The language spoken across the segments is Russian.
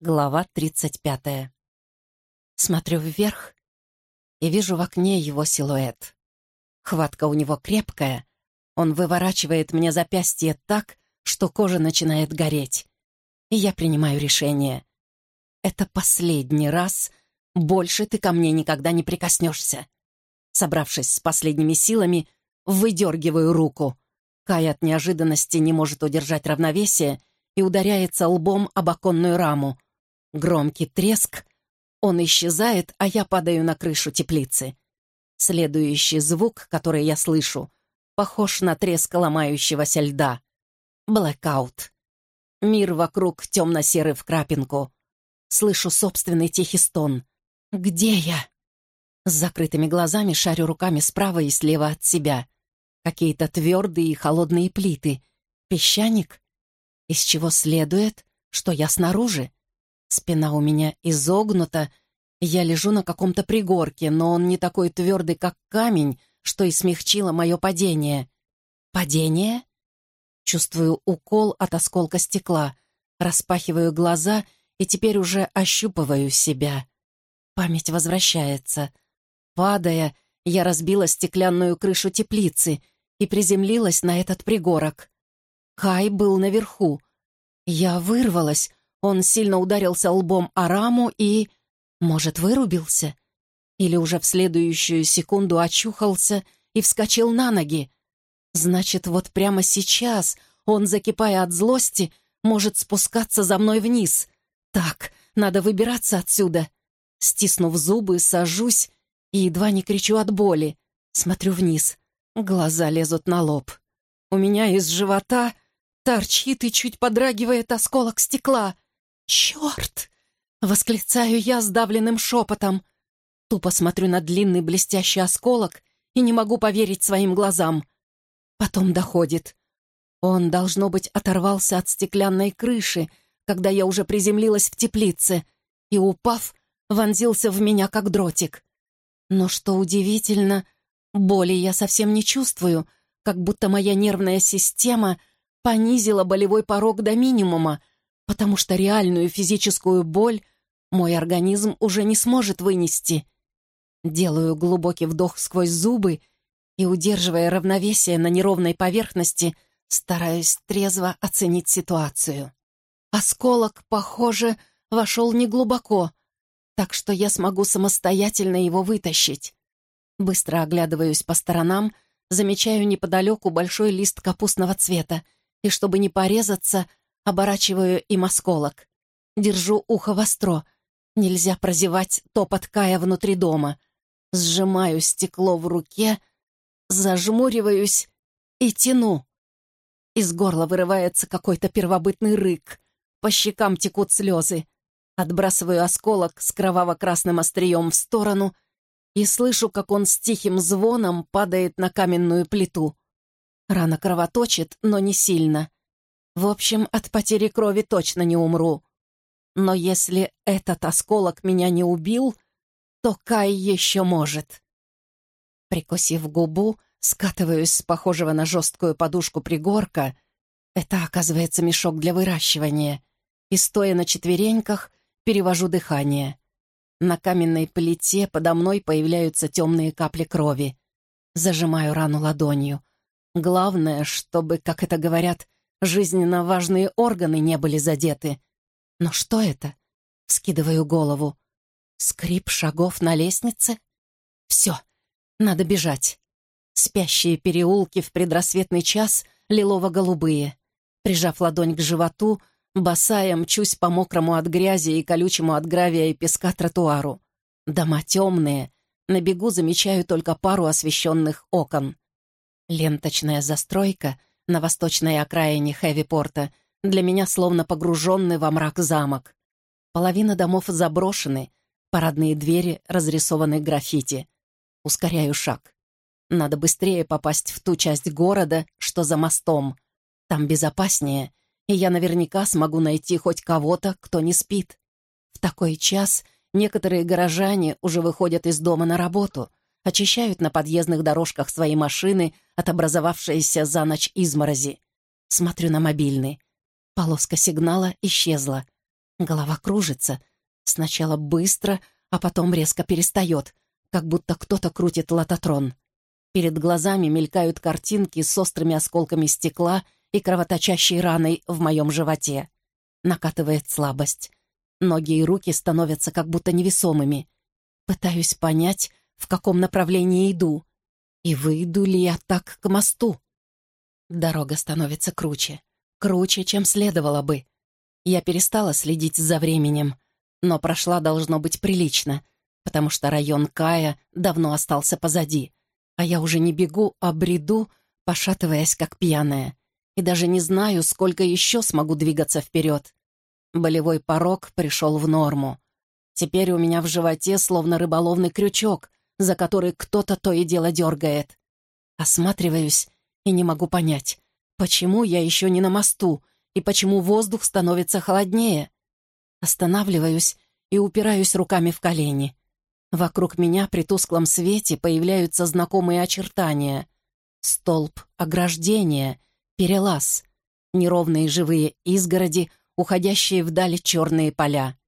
Глава 35. Смотрю вверх и вижу в окне его силуэт. Хватка у него крепкая, он выворачивает мне запястье так, что кожа начинает гореть. И я принимаю решение. Это последний раз, больше ты ко мне никогда не прикоснешься. Собравшись с последними силами, выдергиваю руку. Кай от неожиданности не может удержать равновесие и ударяется лбом об оконную раму. Громкий треск. Он исчезает, а я падаю на крышу теплицы. Следующий звук, который я слышу, похож на треск ломающегося льда. Блэкаут. Мир вокруг темно-серый в крапинку. Слышу собственный тихий стон. «Где я?» С закрытыми глазами шарю руками справа и слева от себя. Какие-то твердые и холодные плиты. Песчаник? Из чего следует, что я снаружи? Спина у меня изогнута, я лежу на каком-то пригорке, но он не такой твердый, как камень, что и смягчило мое падение. Падение? Чувствую укол от осколка стекла, распахиваю глаза и теперь уже ощупываю себя. Память возвращается. Падая, я разбила стеклянную крышу теплицы и приземлилась на этот пригорок. Кай был наверху. Я вырвалась, он сильно ударился лбом о раму и... Может, вырубился? Или уже в следующую секунду очухался и вскочил на ноги? Значит, вот прямо сейчас он, закипая от злости, может спускаться за мной вниз. Так, надо выбираться отсюда. Стиснув зубы, сажусь и едва не кричу от боли. Смотрю вниз. Глаза лезут на лоб. У меня из живота торчит и чуть подрагивает осколок стекла — «Черт!» — восклицаю я сдавленным шепотом. Тупо смотрю на длинный блестящий осколок и не могу поверить своим глазам. Потом доходит. Он, должно быть, оторвался от стеклянной крыши, когда я уже приземлилась в теплице, и, упав, вонзился в меня, как дротик. Но что удивительно, боли я совсем не чувствую, как будто моя нервная система понизила болевой порог до минимума — потому что реальную физическую боль мой организм уже не сможет вынести. Делаю глубокий вдох сквозь зубы и, удерживая равновесие на неровной поверхности, стараюсь трезво оценить ситуацию. Осколок, похоже, вошел неглубоко, так что я смогу самостоятельно его вытащить. Быстро оглядываюсь по сторонам, замечаю неподалеку большой лист капустного цвета, и, чтобы не порезаться, Оборачиваю им осколок. Держу ухо востро. Нельзя прозевать топот Кая внутри дома. Сжимаю стекло в руке, зажмуриваюсь и тяну. Из горла вырывается какой-то первобытный рык. По щекам текут слезы. Отбрасываю осколок с кроваво-красным острием в сторону и слышу, как он с тихим звоном падает на каменную плиту. Рана кровоточит, но не сильно. В общем, от потери крови точно не умру. Но если этот осколок меня не убил, то Кай еще может. Прикусив губу, скатываюсь с похожего на жесткую подушку пригорка. Это, оказывается, мешок для выращивания. И, стоя на четвереньках, перевожу дыхание. На каменной плите подо мной появляются темные капли крови. Зажимаю рану ладонью. Главное, чтобы, как это говорят, Жизненно важные органы не были задеты. Но что это? Скидываю голову. Скрип шагов на лестнице? Все, надо бежать. Спящие переулки в предрассветный час лилово-голубые. Прижав ладонь к животу, босая мчусь по мокрому от грязи и колючему от гравия и песка тротуару. Дома темные, на бегу замечаю только пару освещенных окон. Ленточная застройка на восточной окраине Хэви-порта для меня словно погруженный во мрак замок. Половина домов заброшены, парадные двери разрисованы граффити. Ускоряю шаг. Надо быстрее попасть в ту часть города, что за мостом. Там безопаснее, и я наверняка смогу найти хоть кого-то, кто не спит. В такой час некоторые горожане уже выходят из дома на работу, очищают на подъездных дорожках свои машины от образовавшейся за ночь изморози. Смотрю на мобильный. Полоска сигнала исчезла. Голова кружится. Сначала быстро, а потом резко перестает, как будто кто-то крутит лототрон. Перед глазами мелькают картинки с острыми осколками стекла и кровоточащей раной в моем животе. Накатывает слабость. Ноги и руки становятся как будто невесомыми. Пытаюсь понять, в каком направлении иду. И выйду ли я так к мосту? Дорога становится круче. Круче, чем следовало бы. Я перестала следить за временем, но прошла должно быть прилично, потому что район Кая давно остался позади, а я уже не бегу, а бреду, пошатываясь как пьяная, и даже не знаю, сколько еще смогу двигаться вперед. Болевой порог пришел в норму. Теперь у меня в животе словно рыболовный крючок, за который кто-то то и дело дергает. Осматриваюсь и не могу понять, почему я еще не на мосту и почему воздух становится холоднее. Останавливаюсь и упираюсь руками в колени. Вокруг меня при тусклом свете появляются знакомые очертания. Столб ограждения, перелаз, неровные живые изгороди, уходящие вдали черные поля.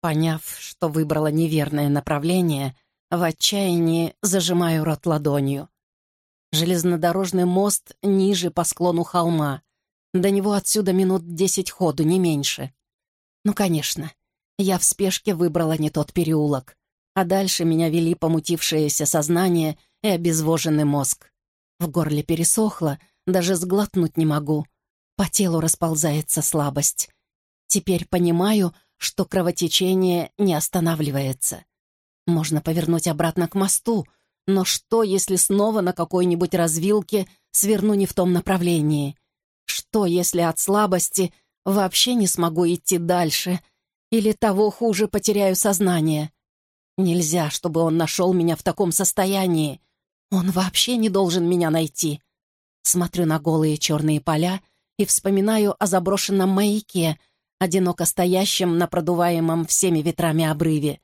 Поняв, что выбрала неверное направление, в отчаянии зажимаю рот ладонью. Железнодорожный мост ниже по склону холма. До него отсюда минут десять ходу, не меньше. Ну, конечно, я в спешке выбрала не тот переулок. А дальше меня вели помутившееся сознание и обезвоженный мозг. В горле пересохло, даже сглотнуть не могу. По телу расползается слабость. Теперь понимаю, что кровотечение не останавливается. Можно повернуть обратно к мосту, но что, если снова на какой-нибудь развилке сверну не в том направлении? Что, если от слабости вообще не смогу идти дальше? Или того хуже, потеряю сознание? Нельзя, чтобы он нашел меня в таком состоянии. Он вообще не должен меня найти. Смотрю на голые черные поля и вспоминаю о заброшенном маяке — одиноко стоящем на продуваемом всеми ветрами обрыве.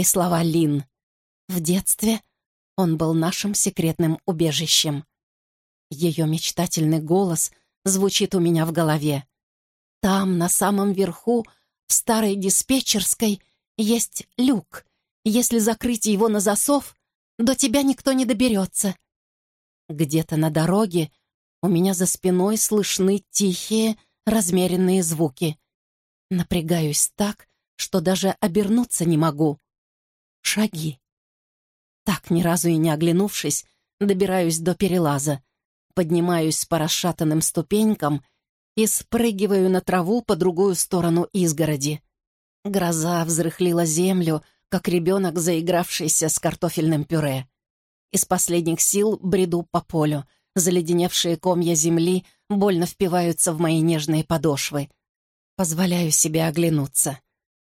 И слова Лин. В детстве он был нашим секретным убежищем. Ее мечтательный голос звучит у меня в голове. Там, на самом верху, в старой диспетчерской, есть люк. Если закрыть его на засов, до тебя никто не доберется. Где-то на дороге у меня за спиной слышны тихие, размеренные звуки. Напрягаюсь так, что даже обернуться не могу. Шаги. Так, ни разу и не оглянувшись, добираюсь до перелаза, поднимаюсь по расшатанным ступенькам и спрыгиваю на траву по другую сторону изгороди. Гроза взрыхлила землю, как ребенок, заигравшийся с картофельным пюре. Из последних сил бреду по полю. Заледеневшие комья земли больно впиваются в мои нежные подошвы. Позволяю себе оглянуться.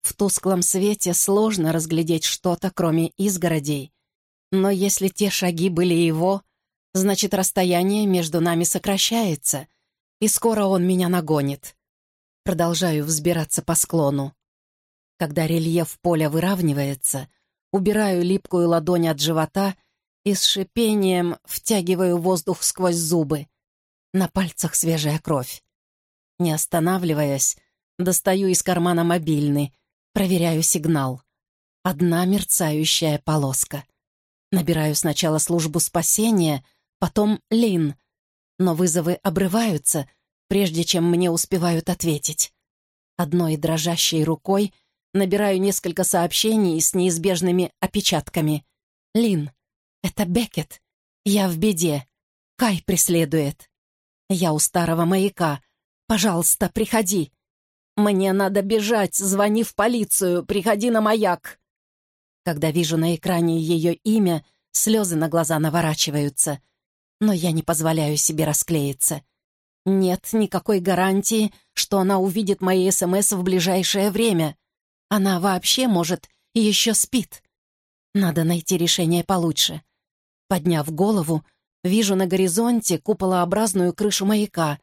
В тусклом свете сложно разглядеть что-то, кроме изгородей. Но если те шаги были его, значит, расстояние между нами сокращается, и скоро он меня нагонит. Продолжаю взбираться по склону. Когда рельеф поля выравнивается, убираю липкую ладонь от живота и с шипением втягиваю воздух сквозь зубы. На пальцах свежая кровь. Не останавливаясь, Достаю из кармана мобильный, проверяю сигнал. Одна мерцающая полоска. Набираю сначала службу спасения, потом Лин. Но вызовы обрываются, прежде чем мне успевают ответить. Одной дрожащей рукой набираю несколько сообщений с неизбежными опечатками. «Лин, это Бекет. Я в беде. Кай преследует. Я у старого маяка. Пожалуйста, приходи. «Мне надо бежать, звони в полицию, приходи на маяк!» Когда вижу на экране ее имя, слезы на глаза наворачиваются. Но я не позволяю себе расклеиться. Нет никакой гарантии, что она увидит мои СМС в ближайшее время. Она вообще, может, еще спит. Надо найти решение получше. Подняв голову, вижу на горизонте куполообразную крышу маяка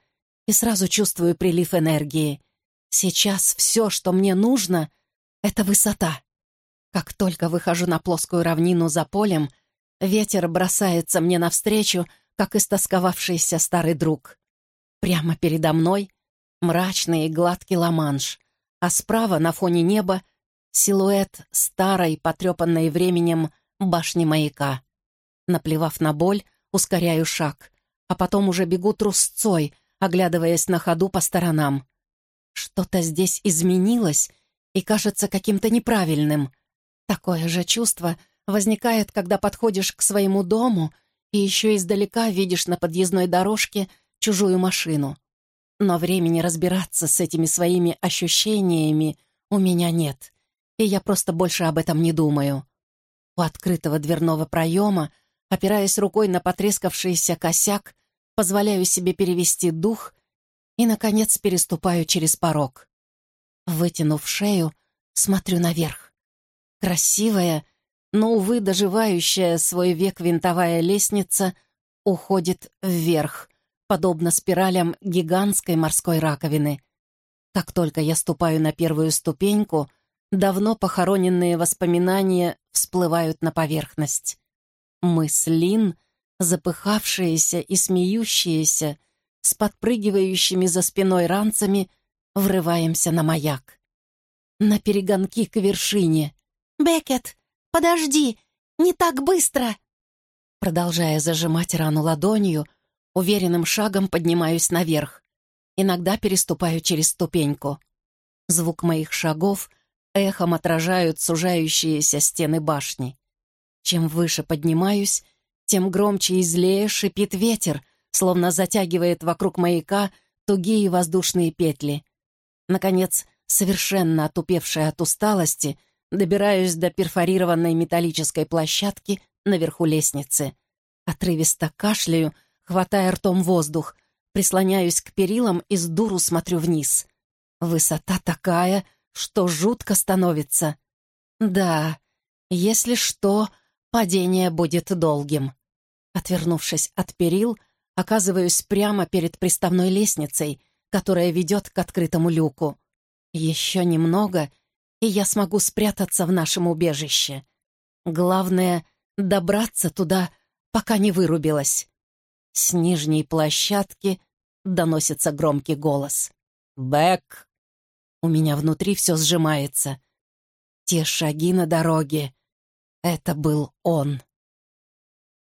и сразу чувствую прилив энергии. Сейчас все, что мне нужно, — это высота. Как только выхожу на плоскую равнину за полем, ветер бросается мне навстречу, как истосковавшийся старый друг. Прямо передо мной мрачный и гладкий ламанш, а справа, на фоне неба, силуэт старой, потрепанной временем башни маяка. Наплевав на боль, ускоряю шаг, а потом уже бегу трусцой, оглядываясь на ходу по сторонам. Что-то здесь изменилось и кажется каким-то неправильным. Такое же чувство возникает, когда подходишь к своему дому и еще издалека видишь на подъездной дорожке чужую машину. Но времени разбираться с этими своими ощущениями у меня нет, и я просто больше об этом не думаю. У открытого дверного проема, опираясь рукой на потрескавшийся косяк, позволяю себе перевести дух и, наконец, переступаю через порог. Вытянув шею, смотрю наверх. Красивая, но, увы, доживающая свой век винтовая лестница уходит вверх, подобно спиралям гигантской морской раковины. Как только я ступаю на первую ступеньку, давно похороненные воспоминания всплывают на поверхность. Мы с Лин, запыхавшиеся и смеющиеся, с подпрыгивающими за спиной ранцами, врываемся на маяк. На перегонки к вершине. «Бекет, подожди! Не так быстро!» Продолжая зажимать рану ладонью, уверенным шагом поднимаюсь наверх. Иногда переступаю через ступеньку. Звук моих шагов эхом отражают сужающиеся стены башни. Чем выше поднимаюсь, тем громче и злее шипит ветер, словно затягивает вокруг маяка тугие воздушные петли. Наконец, совершенно отупевшая от усталости, добираюсь до перфорированной металлической площадки наверху лестницы. Отрывисто кашляю, хватая ртом воздух, прислоняюсь к перилам и с дуру смотрю вниз. Высота такая, что жутко становится. Да, если что, падение будет долгим. Отвернувшись от перил, оказываюсь прямо перед приставной лестницей, которая ведет к открытому люку. Еще немного, и я смогу спрятаться в нашем убежище. Главное — добраться туда, пока не вырубилась. С нижней площадки доносится громкий голос. «Бэк!» У меня внутри все сжимается. Те шаги на дороге — это был он.